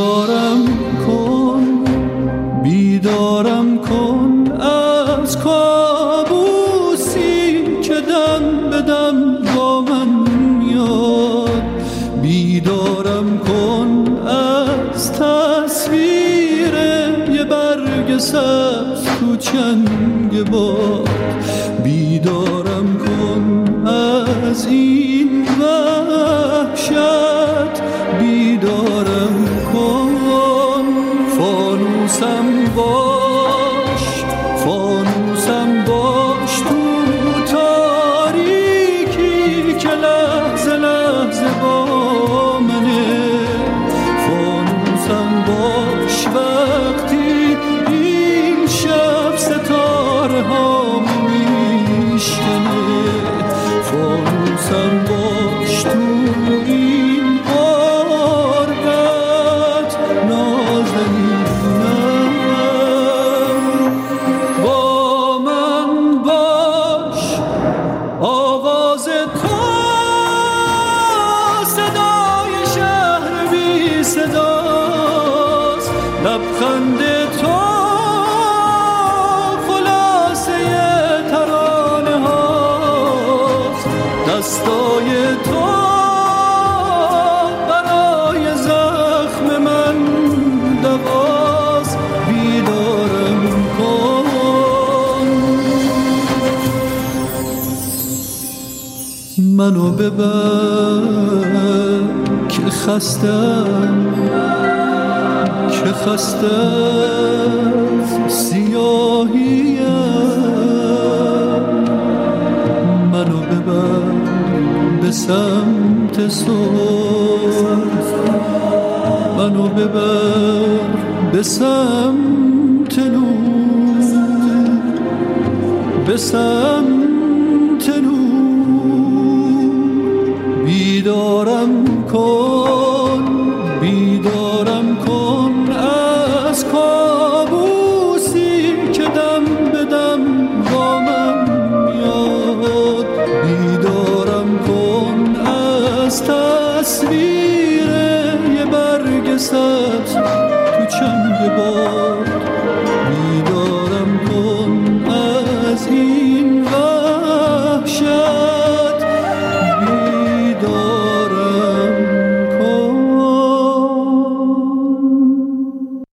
بیدارم کن بیدارم کن. از کابوسی که دم بدم با من میاد. بیدارم کن از تصویر یه برگ سبز تو چنگ باد. بیدارم لبخند تو خلاصه ترانه هاست. دستای تو برای زخم من دواست. بیدارم کن. منو ببر که خستم. که خسته سیاهیم منو ببر به سمت صبح منو ببر به سمت نور. به سمت نور. بیدارم کن تصویر